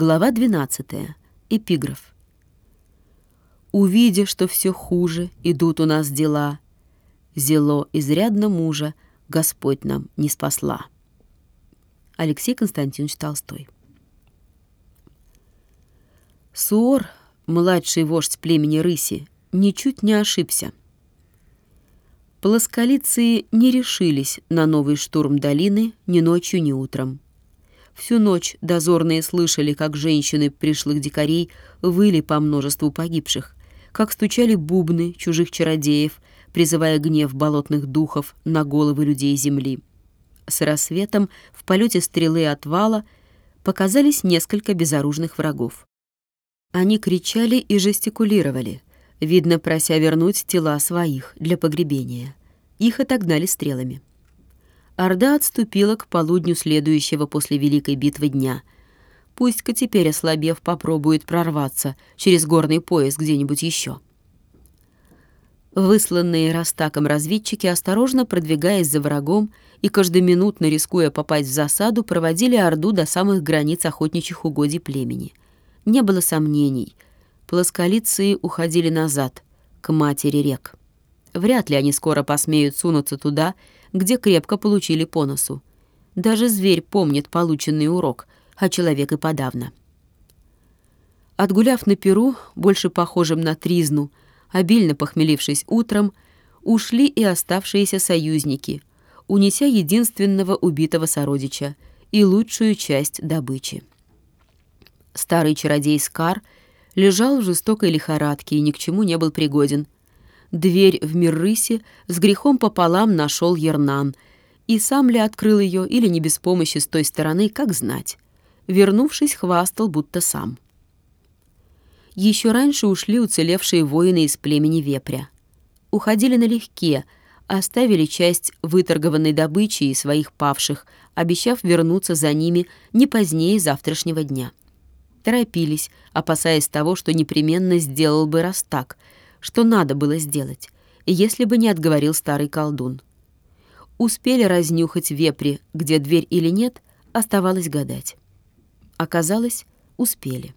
Глава 12. Эпиграф. Увидя, что все хуже, идут у нас дела, Зело изрядно мужа Господь нам не спасла. Алексей Константинович Толстой. Суор, младший вождь племени Рыси, ничуть не ошибся. Плосколицы не решились на новый штурм долины ни ночью, ни утром. Всю ночь дозорные слышали, как женщины пришлых дикарей выли по множеству погибших, как стучали бубны чужих чародеев, призывая гнев болотных духов на головы людей земли. С рассветом в полете стрелы от вала показались несколько безоружных врагов. Они кричали и жестикулировали, видно, прося вернуть тела своих для погребения. Их отогнали стрелами. Орда отступила к полудню следующего после Великой битвы дня. Пусть-ка теперь, ослабев, попробует прорваться через горный пояс где-нибудь еще. Высланные Растаком разведчики, осторожно продвигаясь за врагом и каждоминутно рискуя попасть в засаду, проводили Орду до самых границ охотничьих угодий племени. Не было сомнений. Плосколицы уходили назад, к матери рек. Вряд ли они скоро посмеют сунуться туда, где крепко получили по носу. Даже зверь помнит полученный урок, а человек и подавно. Отгуляв на перу, больше похожим на тризну, обильно похмелившись утром, ушли и оставшиеся союзники, унеся единственного убитого сородича и лучшую часть добычи. Старый чародей Скар лежал в жестокой лихорадке и ни к чему не был пригоден — Дверь в мир рыси с грехом пополам нашел Ернан. И сам ли открыл ее, или не без помощи с той стороны, как знать. Вернувшись, хвастал, будто сам. Еще раньше ушли уцелевшие воины из племени Вепря. Уходили налегке, оставили часть выторгованной добычи и своих павших, обещав вернуться за ними не позднее завтрашнего дня. Торопились, опасаясь того, что непременно сделал бы Растак — что надо было сделать, если бы не отговорил старый колдун. Успели разнюхать вепри, где дверь или нет, оставалось гадать. Оказалось, успели.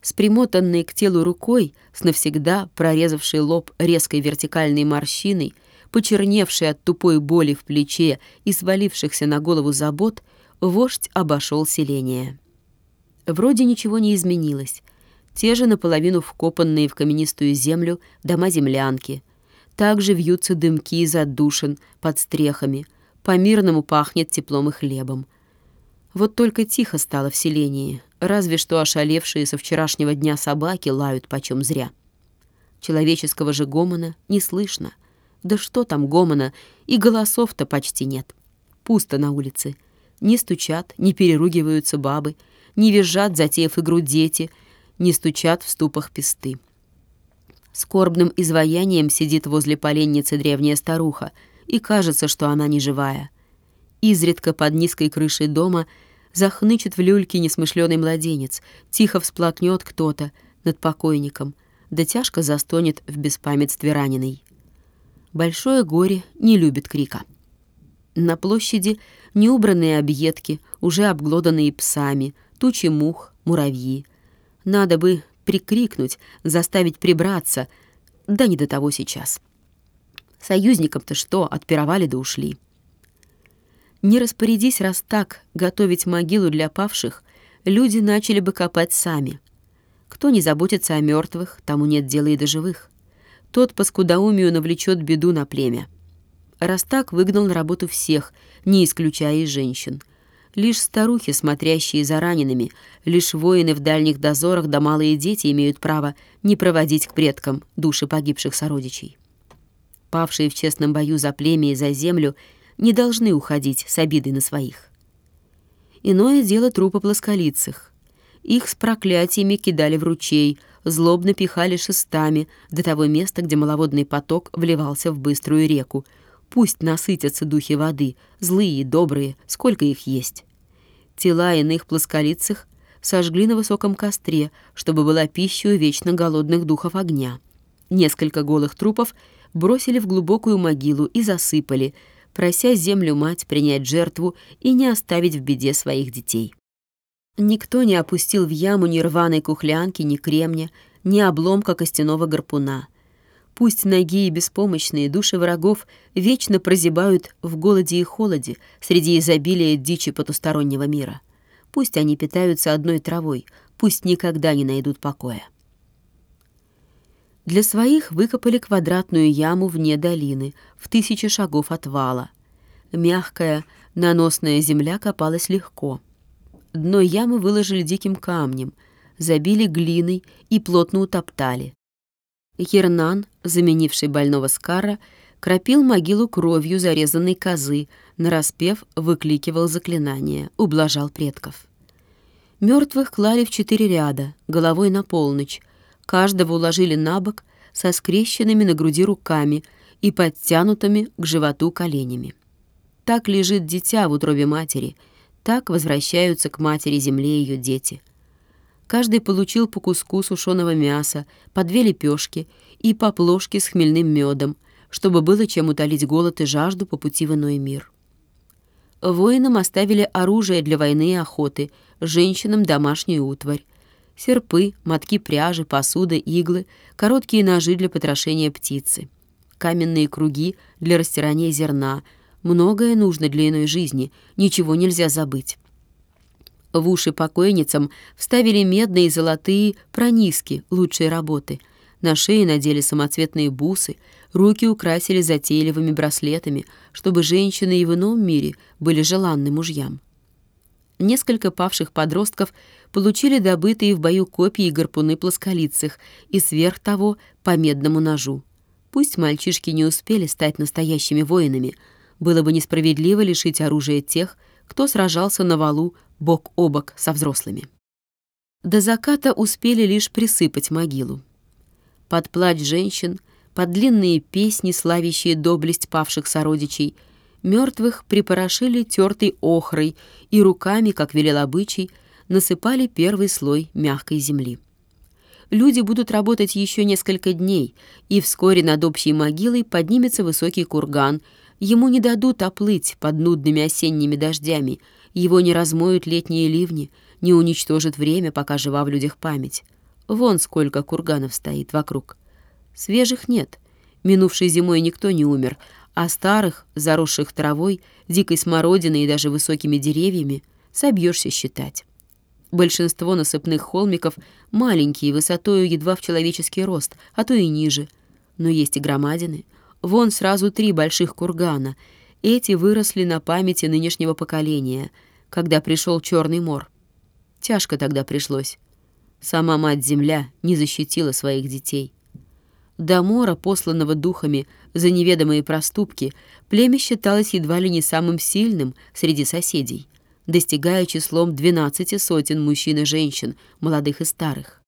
С примотанной к телу рукой, с навсегда прорезавшей лоб резкой вертикальной морщиной, почерневшей от тупой боли в плече и свалившихся на голову забот, вождь обошел селение. Вроде ничего не изменилось, те же наполовину вкопанные в каменистую землю дома-землянки. Также вьются дымки из отдушин под стрехами. По-мирному пахнет теплом и хлебом. Вот только тихо стало в селении, разве что ошалевшие со вчерашнего дня собаки лают почем зря. Человеческого же гомона не слышно. Да что там гомона, и голосов-то почти нет. Пусто на улице. Не стучат, не переругиваются бабы, не визжат, затеяв игру дети — не стучат в ступах песты. Скорбным изваянием сидит возле поленницы древняя старуха, и кажется, что она не живая. Изредка под низкой крышей дома захнычет в люльке несмышленый младенец, тихо всплакнет кто-то над покойником, да тяжко застонет в беспамятстве раненый. Большое горе не любит крика. На площади неубранные объедки, уже обглоданные псами, тучи мух, муравьи — надо бы прикрикнуть, заставить прибраться, да не до того сейчас. Союзникам-то что, отпировали да ушли. Не распорядись раз так готовить могилу для павших, люди начали бы копать сами. Кто не заботится о мертвых, тому нет дела и до живых. Тот по скудоумию навлечет беду на племя. Раз так выгнал на работу всех, не исключая и женщин — Лишь старухи, смотрящие за ранеными, лишь воины в дальних дозорах да малые дети имеют право не проводить к предкам души погибших сородичей. Павшие в честном бою за племя и за землю не должны уходить с обидой на своих. Иное дело трупы плосколицых. Их с проклятиями кидали в ручей, злобно пихали шестами до того места, где маловодный поток вливался в быструю реку, Пусть насытятся духи воды, злые и добрые, сколько их есть. Тела иных плосколицых сожгли на высоком костре, чтобы была пища у вечно голодных духов огня. Несколько голых трупов бросили в глубокую могилу и засыпали, прося землю мать принять жертву и не оставить в беде своих детей. Никто не опустил в яму ни рваной кухлянки, ни кремня, ни обломка костяного гарпуна. Пусть ноги и беспомощные души врагов вечно прозябают в голоде и холоде среди изобилия дичи потустороннего мира. Пусть они питаются одной травой, пусть никогда не найдут покоя. Для своих выкопали квадратную яму вне долины, в тысячи шагов от вала. Мягкая, наносная земля копалась легко. Дно ямы выложили диким камнем, забили глиной и плотно утоптали. Хернан, заменивший больного Скара, кропил могилу кровью зарезанной козы, нараспев выкликивал заклинания, ублажал предков. Мертвых клали в четыре ряда, головой на полночь, каждого уложили на бок со скрещенными на груди руками и подтянутыми к животу коленями. Так лежит дитя в утробе матери, так возвращаются к матери земле ее дети. Каждый получил по куску сушеного мяса, по две лепешки и по плошке с хмельным медом, чтобы было чем утолить голод и жажду по пути в иной мир. Воинам оставили оружие для войны и охоты, женщинам — домашнюю утварь. Серпы, мотки пряжи, посуда, иглы, короткие ножи для потрошения птицы, каменные круги для растирания зерна. Многое нужно для иной жизни, ничего нельзя забыть. В уши покойницам вставили медные и золотые прониски лучшей работы. На шее надели самоцветные бусы, руки украсили затейливыми браслетами, чтобы женщины и в ином мире были желанны мужьям. Несколько павших подростков получили добытые в бою копии и гарпуны плосколицых и сверх того по медному ножу. Пусть мальчишки не успели стать настоящими воинами, было бы несправедливо лишить оружия тех, кто сражался на валу бок о бок со взрослыми. До заката успели лишь присыпать могилу. Под плач женщин — под длинные песни, славящие доблесть павших сородичей, мертвых припорошили тертой охрой и руками, как велел обычай, насыпали первый слой мягкой земли. Люди будут работать еще несколько дней, и вскоре над общей могилой поднимется высокий курган. Ему не дадут оплыть под нудными осенними дождями, его не размоют летние ливни, не уничтожит время, пока жива в людях память. Вон сколько курганов стоит вокруг. Свежих нет. Минувшей зимой никто не умер, а старых, заросших травой, дикой смородиной и даже высокими деревьями, собьешься считать. Большинство насыпных холмиков маленькие, высотою едва в человеческий рост, а то и ниже. Но есть и громадины. Вон сразу три больших кургана. Эти выросли на памяти нынешнего поколения, когда пришел Черный мор. Тяжко тогда пришлось. Сама мать-земля не защитила своих детей. До мора, посланного духами за неведомые проступки, племя считалось едва ли не самым сильным среди соседей, достигая числом двенадцати сотен мужчин и женщин, молодых и старых.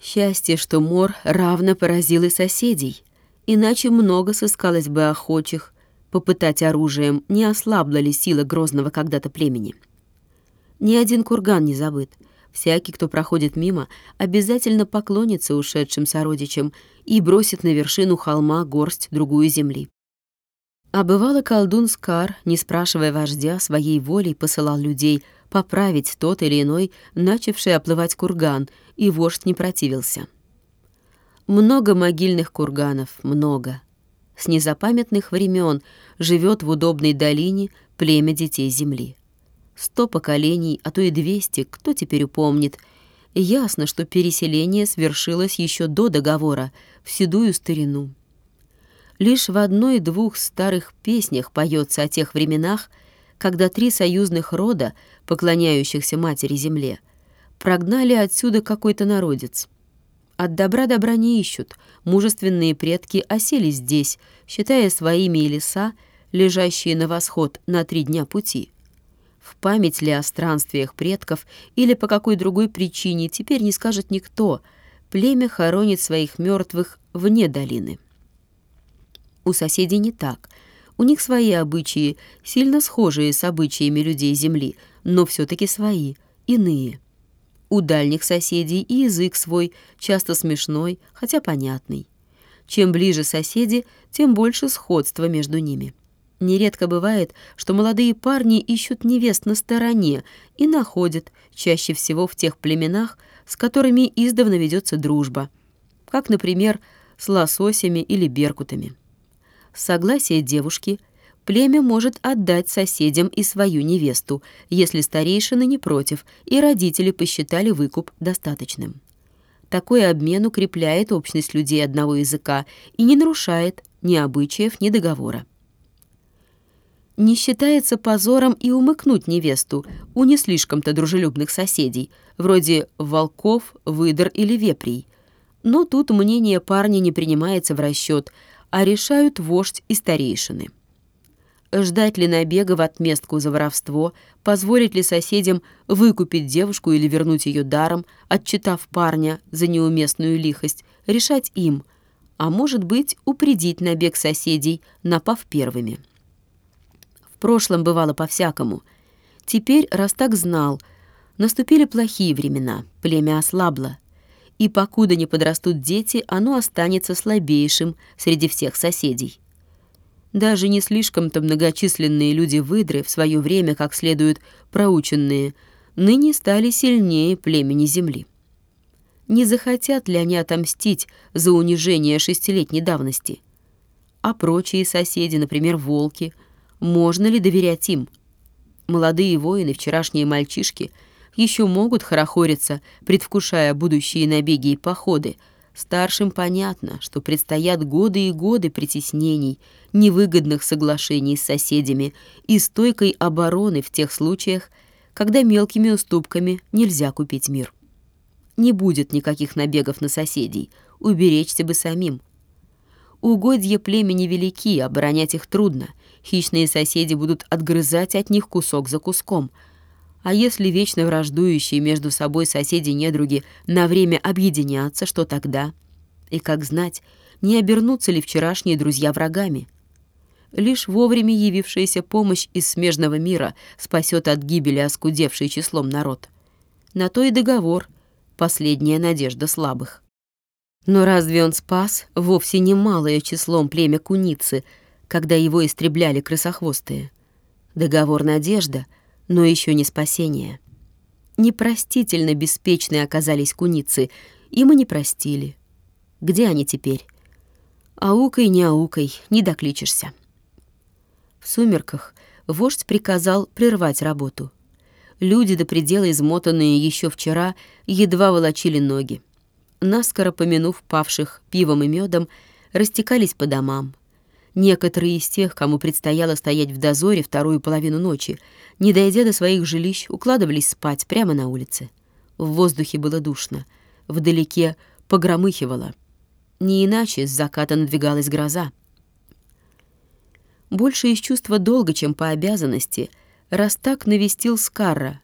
Счастье, что мор равно поразил и соседей, иначе много сыскалось бы охочих, попытать оружием, не ослабла ли сила грозного когда-то племени. Ни один курган не забыт — Всякий, кто проходит мимо, обязательно поклонится ушедшим сородичам и бросит на вершину холма горсть другую земли. А бывало колдун Скар, не спрашивая вождя, своей волей посылал людей поправить тот или иной, начавший оплывать курган, и вождь не противился. Много могильных курганов, много. С незапамятных времен живет в удобной долине племя детей земли. Сто поколений, а то и двести, кто теперь упомнит. Ясно, что переселение свершилось еще до договора, в седую старину. Лишь в одной-двух старых песнях поется о тех временах, когда три союзных рода, поклоняющихся Матери-Земле, прогнали отсюда какой-то народец. От добра добра не ищут, мужественные предки осели здесь, считая своими и леса, лежащие на восход на три дня пути. В память ли о странствиях предков или по какой другой причине теперь не скажет никто. Племя хоронит своих мертвых вне долины. У соседей не так. У них свои обычаи, сильно схожие с обычаями людей Земли, но все-таки свои, иные. У дальних соседей и язык свой, часто смешной, хотя понятный. Чем ближе соседи, тем больше сходства между ними. Нередко бывает, что молодые парни ищут невест на стороне и находят, чаще всего в тех племенах, с которыми издавна ведется дружба, как, например, с лососями или беркутами. С согласия девушки племя может отдать соседям и свою невесту, если старейшины не против и родители посчитали выкуп достаточным. Такой обмен укрепляет общность людей одного языка и не нарушает ни обычаев, ни договора. Не считается позором и умыкнуть невесту у не слишком-то дружелюбных соседей, вроде волков, выдр или вепрей. Но тут мнение парня не принимается в расчет, а решают вождь и старейшины. Ждать ли набега в отместку за воровство, позволить ли соседям выкупить девушку или вернуть ее даром, отчитав парня за неуместную лихость, решать им, а может быть упредить набег соседей, напав первыми прошлом бывало по-всякому. Теперь, раз так знал, наступили плохие времена, племя ослабло. И покуда не подрастут дети, оно останется слабейшим среди всех соседей. Даже не слишком-то многочисленные люди-выдры, в свое время как следует проученные, ныне стали сильнее племени Земли. Не захотят ли они отомстить за унижение шестилетней давности? А прочие соседи, например, волки – можно ли доверять им? Молодые воины, вчерашние мальчишки, еще могут хорохориться, предвкушая будущие набеги и походы. Старшим понятно, что предстоят годы и годы притеснений, невыгодных соглашений с соседями и стойкой обороны в тех случаях, когда мелкими уступками нельзя купить мир. Не будет никаких набегов на соседей, уберечься бы самим. Угодья племени велики, оборонять их трудно — Хищные соседи будут отгрызать от них кусок за куском. А если вечно враждующие между собой соседи-недруги на время объединятся, что тогда? И как знать, не обернутся ли вчерашние друзья врагами? Лишь вовремя явившаяся помощь из смежного мира спасет от гибели оскудевший числом народ. На то и договор — последняя надежда слабых. Но разве он спас вовсе немалое числом племя куницы — когда его истребляли крысохвостые. Договор надежда, но еще не спасение. Непростительно беспечные оказались куницы, и мы не простили. Где они теперь? Аукой, не аукой, не докличешься. В сумерках вождь приказал прервать работу. Люди до предела измотанные еще вчера едва волочили ноги. Наскоро помянув павших пивом и медом, растекались по домам. Некоторые из тех, кому предстояло стоять в дозоре вторую половину ночи, не дойдя до своих жилищ, укладывались спать прямо на улице. В воздухе было душно, вдалеке погромыхивало. Не иначе с заката надвигалась гроза. Больше из чувства долга, чем по обязанности, Растак навестил Скарра,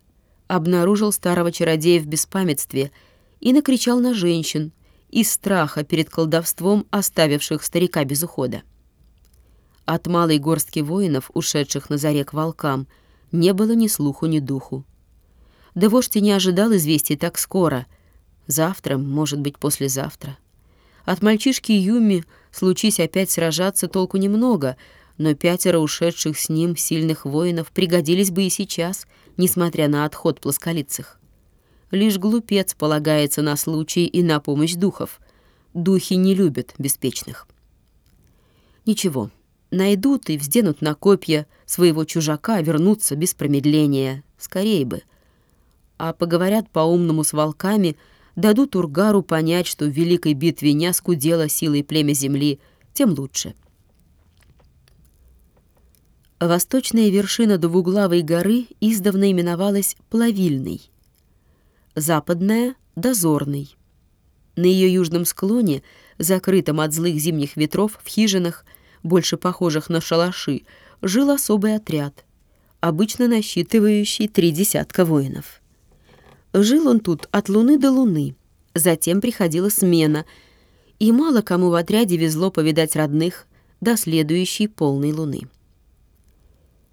обнаружил старого чародея в беспамятстве и накричал на женщин из страха перед колдовством, оставивших старика без ухода. От малой горстки воинов, ушедших на заре к волкам, не было ни слуху, ни духу. Да вождь не ожидал известий так скоро. Завтра, может быть, послезавтра. От мальчишки Юми, случись опять сражаться, толку немного, но пятеро ушедших с ним сильных воинов пригодились бы и сейчас, несмотря на отход плосколицых. Лишь глупец полагается на случай и на помощь духов. Духи не любят беспечных. Ничего, Найдут и взденут на копья своего чужака, вернутся без промедления. Скорее бы. А поговорят по-умному с волками, дадут Ургару понять, что в великой битве не оскудела силой племя земли, тем лучше. Восточная вершина двуглавой горы издавна именовалась Плавильной. Западная — Дозорной. На ее южном склоне, закрытом от злых зимних ветров, в хижинах — больше похожих на шалаши, жил особый отряд, обычно насчитывающий три десятка воинов. Жил он тут от луны до луны, затем приходила смена, и мало кому в отряде везло повидать родных до следующей полной луны.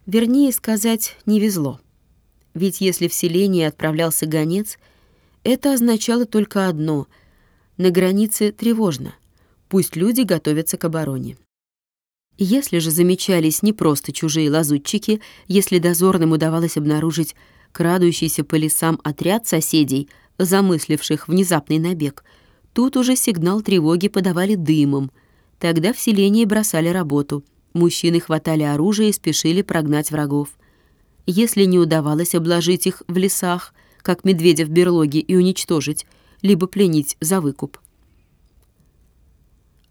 Вернее сказать, не везло. Ведь если в селение отправлялся гонец, это означало только одно — на границе тревожно, пусть люди готовятся к обороне. Если же замечались не просто чужие лазутчики, если дозорным удавалось обнаружить крадущийся по лесам отряд соседей, замысливших внезапный набег, тут уже сигнал тревоги подавали дымом. Тогда в селении бросали работу. Мужчины хватали оружие и спешили прогнать врагов. Если не удавалось обложить их в лесах, как медведя в берлоге, и уничтожить, либо пленить за выкуп,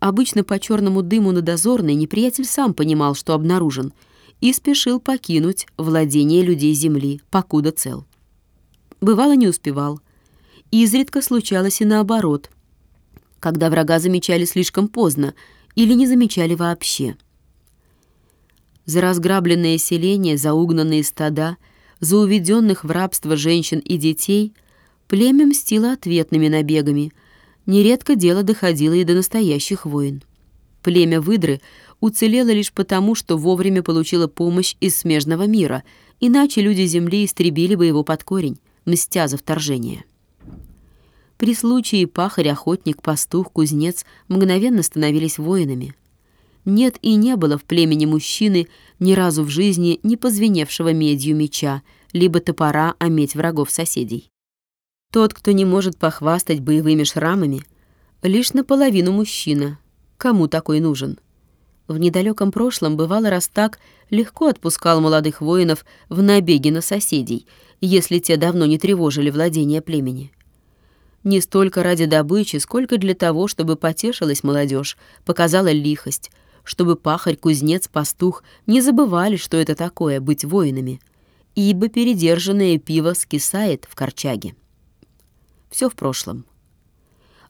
Обычно по черному дыму на дозорной неприятель сам понимал, что обнаружен, и спешил покинуть владение людей земли, покуда цел. Бывало, не успевал. Изредка случалось и наоборот, когда врага замечали слишком поздно или не замечали вообще. За разграбленное селение, за угнанные стада, за уведенных в рабство женщин и детей племя мстило ответными набегами — Нередко дело доходило и до настоящих войн. Племя выдры уцелело лишь потому, что вовремя получило помощь из смежного мира, иначе люди Земли истребили бы его под корень, мстя за вторжение. При случае пахарь, охотник, пастух, кузнец мгновенно становились воинами. Нет и не было в племени мужчины ни разу в жизни не позвеневшего медью меча, либо топора ометь врагов соседей. Тот, кто не может похвастать боевыми шрамами, лишь наполовину мужчина. Кому такой нужен? В недалеком прошлом бывало раз так легко отпускал молодых воинов в набеги на соседей, если те давно не тревожили владения племени. Не столько ради добычи, сколько для того, чтобы потешилась молодежь, показала лихость, чтобы пахарь, кузнец, пастух не забывали, что это такое — быть воинами, ибо передержанное пиво скисает в корчаге все в прошлом.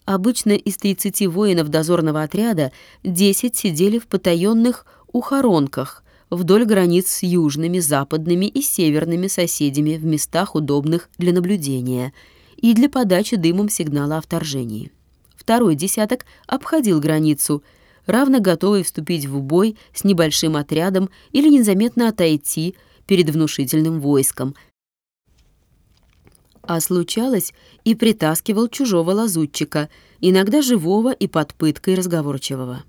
Обычно из 30 воинов дозорного отряда 10 сидели в потаенных ухоронках вдоль границ с южными, западными и северными соседями в местах, удобных для наблюдения и для подачи дымом сигнала о вторжении. Второй десяток обходил границу, равно готовый вступить в бой с небольшим отрядом или незаметно отойти перед внушительным войском, а случалось и притаскивал чужого лазутчика, иногда живого и под пыткой разговорчивого.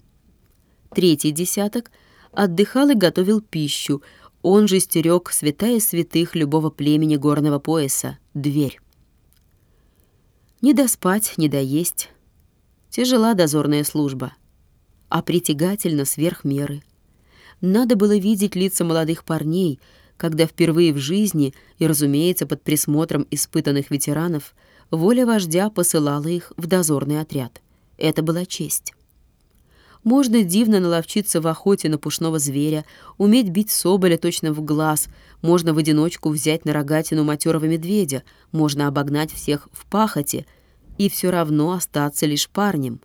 Третий десяток отдыхал и готовил пищу, он же стерег святая святых любого племени горного пояса — дверь. Не доспать, не доесть. Тяжела дозорная служба, а притягательно сверх меры. Надо было видеть лица молодых парней — когда впервые в жизни и, разумеется, под присмотром испытанных ветеранов, воля вождя посылала их в дозорный отряд. Это была честь. Можно дивно наловчиться в охоте на пушного зверя, уметь бить соболя точно в глаз, можно в одиночку взять на рогатину матерого медведя, можно обогнать всех в пахоте и все равно остаться лишь парнем.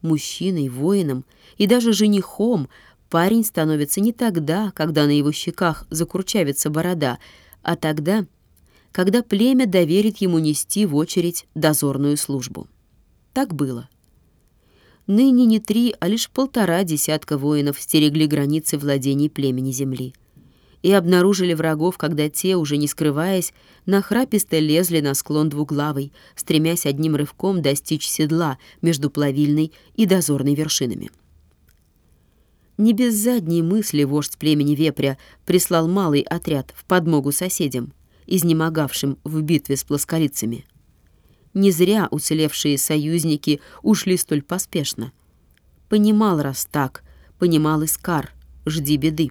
Мужчиной, воином и даже женихом Парень становится не тогда, когда на его щеках закурчавится борода, а тогда, когда племя доверит ему нести в очередь дозорную службу. Так было. Ныне не три, а лишь полтора десятка воинов стерегли границы владений племени земли и обнаружили врагов, когда те, уже не скрываясь, нахраписто лезли на склон двуглавый, стремясь одним рывком достичь седла между плавильной и дозорной вершинами. Не без задней мысли вождь племени Вепря прислал малый отряд в подмогу соседям, изнемогавшим в битве с плосколицами. Не зря уцелевшие союзники ушли столь поспешно. Понимал раз так, понимал Искар, жди беды.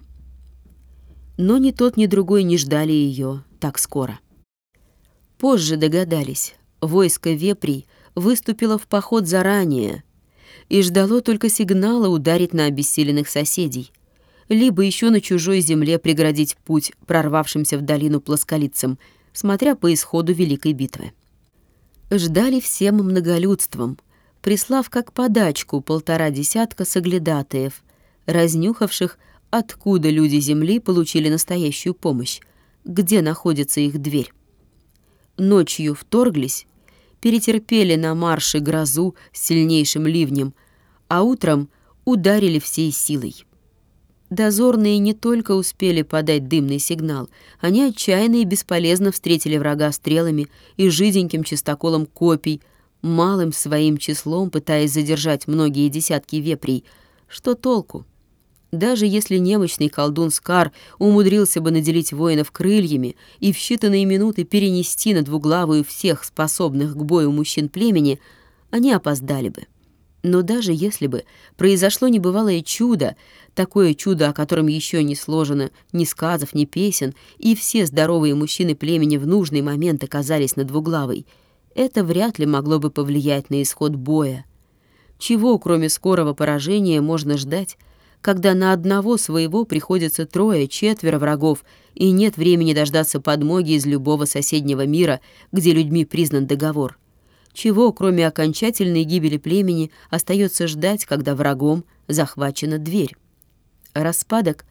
Но ни тот, ни другой не ждали ее так скоро. Позже догадались, войско Веприй выступило в поход заранее — и ждало только сигнала ударить на обессиленных соседей, либо еще на чужой земле преградить путь прорвавшимся в долину плосколицам, смотря по исходу Великой битвы. Ждали всем многолюдством, прислав как подачку полтора десятка соглядатаев, разнюхавших, откуда люди земли получили настоящую помощь, где находится их дверь. Ночью вторглись перетерпели на марше грозу с сильнейшим ливнем, а утром ударили всей силой. Дозорные не только успели подать дымный сигнал, они отчаянно и бесполезно встретили врага стрелами и жиденьким чистоколом копий, малым своим числом пытаясь задержать многие десятки вепрей. Что толку? Даже если немощный колдун Скар умудрился бы наделить воинов крыльями и в считанные минуты перенести на двуглавую всех способных к бою мужчин племени, они опоздали бы. Но даже если бы произошло небывалое чудо, такое чудо, о котором еще не сложено ни сказов, ни песен, и все здоровые мужчины племени в нужный момент оказались на двуглавой, это вряд ли могло бы повлиять на исход боя. Чего, кроме скорого поражения, можно ждать, когда на одного своего приходится трое-четверо врагов, и нет времени дождаться подмоги из любого соседнего мира, где людьми признан договор? Чего, кроме окончательной гибели племени, остается ждать, когда врагом захвачена дверь? Распадок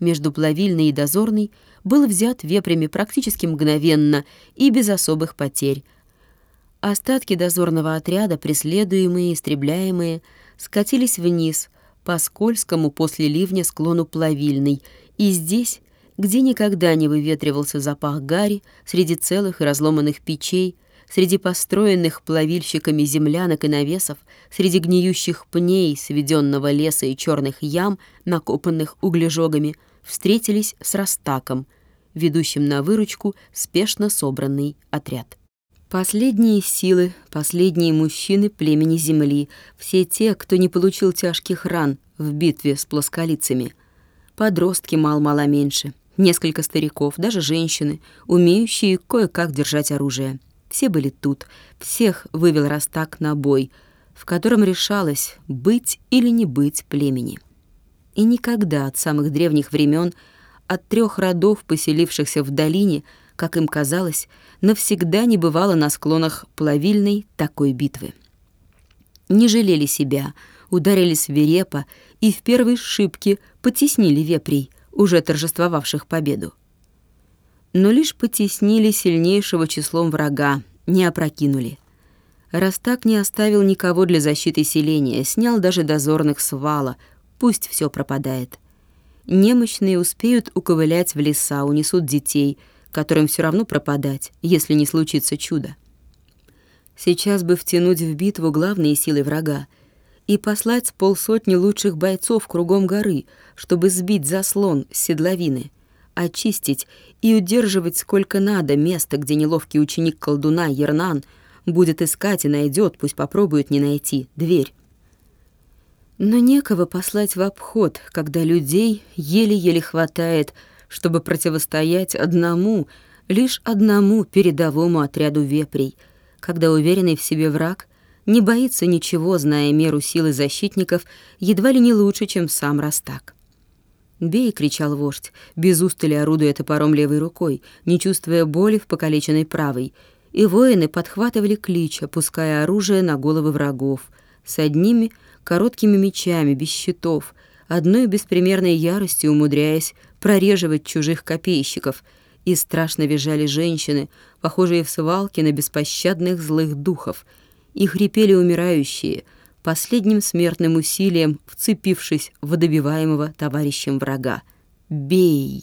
между плавильной и дозорной был взят вепрями практически мгновенно и без особых потерь. Остатки дозорного отряда, преследуемые и истребляемые, скатились вниз по скользкому после ливня склону плавильной, и здесь, где никогда не выветривался запах гари, среди целых и разломанных печей, среди построенных плавильщиками землянок и навесов, среди гниющих пней, сведенного леса и черных ям, накопанных углежогами, встретились с Растаком, ведущим на выручку спешно собранный отряд. Последние силы, последние мужчины племени Земли, все те, кто не получил тяжких ран в битве с плосколицами. Подростки мал-мало меньше, несколько стариков, даже женщины, умеющие кое-как держать оружие — все были тут, всех вывел Растак на бой, в котором решалось, быть или не быть племени. И никогда от самых древних времен, от трех родов, поселившихся в долине, как им казалось, навсегда не бывало на склонах плавильной такой битвы. Не жалели себя, ударили свирепо и в первой шибке потеснили вепрей, уже торжествовавших победу но лишь потеснили сильнейшего числом врага, не опрокинули. Растак не оставил никого для защиты селения, снял даже дозорных с вала, пусть все пропадает. Немощные успеют уковылять в леса, унесут детей, которым все равно пропадать, если не случится чудо. Сейчас бы втянуть в битву главные силы врага и послать с полсотни лучших бойцов кругом горы, чтобы сбить заслон с седловины — очистить и удерживать сколько надо место, где неловкий ученик колдуна Ернан будет искать и найдет, пусть попробует не найти, дверь. Но некого послать в обход, когда людей еле-еле хватает, чтобы противостоять одному, лишь одному передовому отряду вепрей, когда уверенный в себе враг не боится ничего, зная меру силы защитников, едва ли не лучше, чем сам Растак. «Бей!» — кричал вождь, без устали орудуя топором левой рукой, не чувствуя боли в покалеченной правой. И воины подхватывали клич, опуская оружие на головы врагов, с одними короткими мечами, без щитов, одной беспримерной яростью умудряясь прореживать чужих копейщиков, и страшно визжали женщины, похожие в свалке на беспощадных злых духов, и хрипели умирающие — последним смертным усилием вцепившись в добиваемого товарищем врага. «Бей!»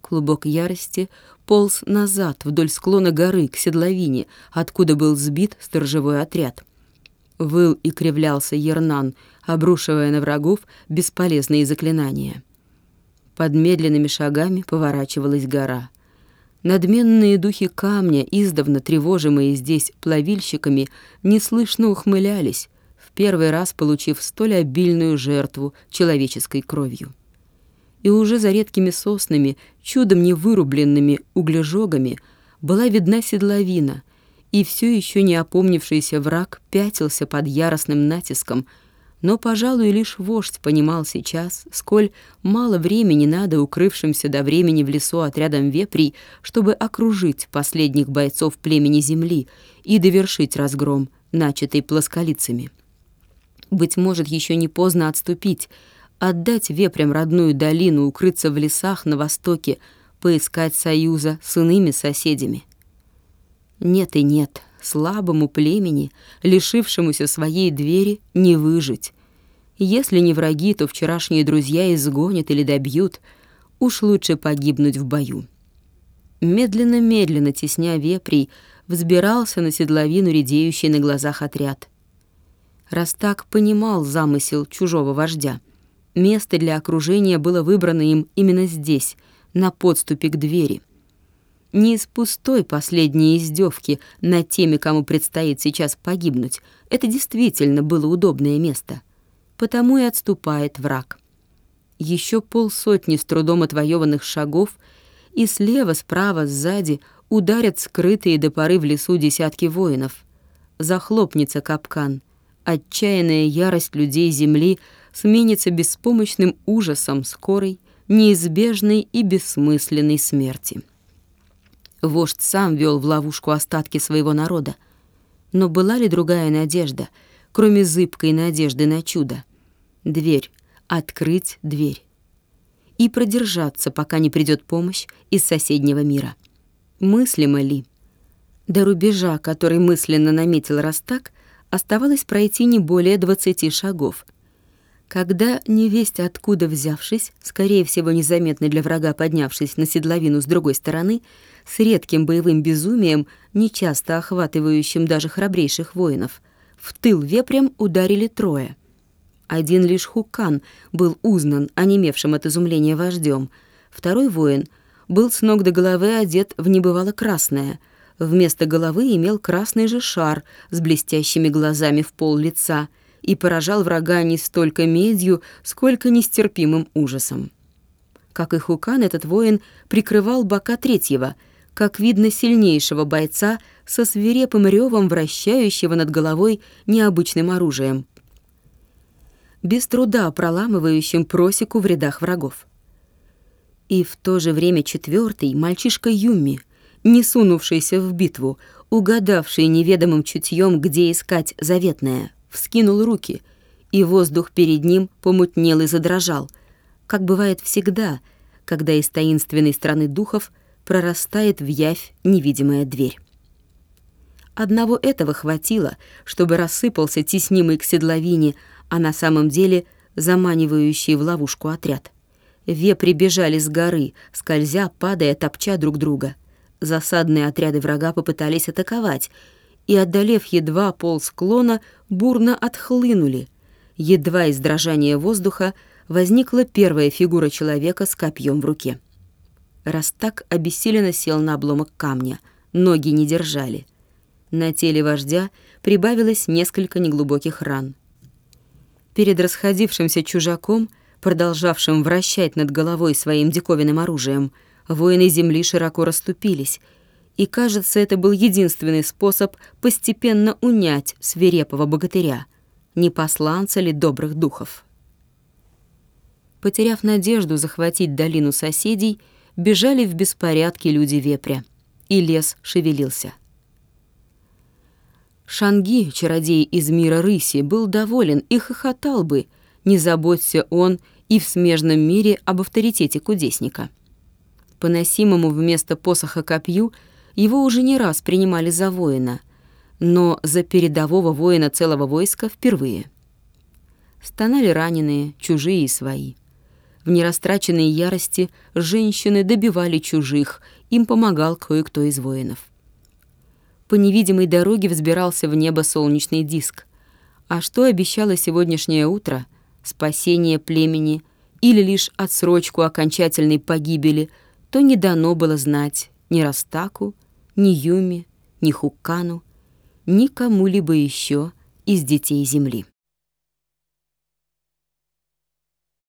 Клубок ярости полз назад вдоль склона горы к седловине, откуда был сбит сторожевой отряд. Выл и кривлялся Ернан, обрушивая на врагов бесполезные заклинания. Под медленными шагами поворачивалась гора. Надменные духи камня, издавна тревожимые здесь плавильщиками, неслышно ухмылялись, первый раз получив столь обильную жертву человеческой кровью. И уже за редкими соснами, чудом не вырубленными углежогами, была видна седловина, и все еще не опомнившийся враг пятился под яростным натиском, но, пожалуй, лишь вождь понимал сейчас, сколь мало времени надо укрывшимся до времени в лесу отрядом вепрей, чтобы окружить последних бойцов племени Земли и довершить разгром, начатый плосколицами. Быть может, еще не поздно отступить, отдать вепрям родную долину, укрыться в лесах на востоке, поискать союза с иными соседями. Нет и нет, слабому племени, лишившемуся своей двери, не выжить. Если не враги, то вчерашние друзья изгонят или добьют, уж лучше погибнуть в бою. Медленно-медленно, тесня вепрей, взбирался на седловину редеющий на глазах отряд. Растак понимал замысел чужого вождя. Место для окружения было выбрано им именно здесь, на подступе к двери. Не из пустой последней издевки над теми, кому предстоит сейчас погибнуть. Это действительно было удобное место. Потому и отступает враг. Еще полсотни с трудом отвоеванных шагов, и слева, справа, сзади ударят скрытые до поры в лесу десятки воинов. Захлопнется капкан. Отчаянная ярость людей земли сменится беспомощным ужасом скорой, неизбежной и бессмысленной смерти. Вождь сам вел в ловушку остатки своего народа. Но была ли другая надежда, кроме зыбкой надежды на чудо? Дверь. Открыть дверь. И продержаться, пока не придет помощь из соседнего мира. Мыслимо ли? До рубежа, который мысленно наметил Растак, оставалось пройти не более двадцати шагов — когда, невесть откуда взявшись, скорее всего незаметно для врага поднявшись на седловину с другой стороны, с редким боевым безумием, нечасто охватывающим даже храбрейших воинов, в тыл вепрем ударили трое. Один лишь Хукан был узнан, онемевшим от изумления вождем. Второй воин был с ног до головы одет в небывало красное. Вместо головы имел красный же шар с блестящими глазами в пол лица — и поражал врага не столько медью, сколько нестерпимым ужасом. Как и Хукан, этот воин прикрывал бока третьего, как видно сильнейшего бойца со свирепым ревом, вращающего над головой необычным оружием, без труда проламывающим просеку в рядах врагов. И в то же время четвертый мальчишка Юми, не сунувшийся в битву, угадавший неведомым чутьем, где искать заветное — вскинул руки, и воздух перед ним помутнел и задрожал, как бывает всегда, когда из таинственной страны духов прорастает в явь невидимая дверь. Одного этого хватило, чтобы рассыпался теснимый к седловине, а на самом деле заманивающий в ловушку отряд. Вепри бежали с горы, скользя, падая, топча друг друга. Засадные отряды врага попытались атаковать — и, одолев едва пол склона, бурно отхлынули. Едва из дрожания воздуха возникла первая фигура человека с копьем в руке. Растак обессиленно сел на обломок камня, ноги не держали. На теле вождя прибавилось несколько неглубоких ран. Перед расходившимся чужаком, продолжавшим вращать над головой своим диковинным оружием, воины земли широко расступились — и, кажется, это был единственный способ постепенно унять свирепого богатыря, не посланца ли добрых духов. Потеряв надежду захватить долину соседей, бежали в беспорядке люди вепря, и лес шевелился. Шанги, чародей из мира рыси, был доволен и хохотал бы, не заботься он и в смежном мире об авторитете кудесника. Поносимому вместо посоха копью — его уже не раз принимали за воина, но за передового воина целого войска впервые. Стонали раненые, чужие и свои. В нерастраченной ярости женщины добивали чужих, им помогал кое-кто из воинов. По невидимой дороге взбирался в небо солнечный диск. А что обещало сегодняшнее утро? Спасение племени или лишь отсрочку окончательной погибели, то не дано было знать ни Растаку, ни Юми, ни Хукану, ни кому-либо еще из детей Земли.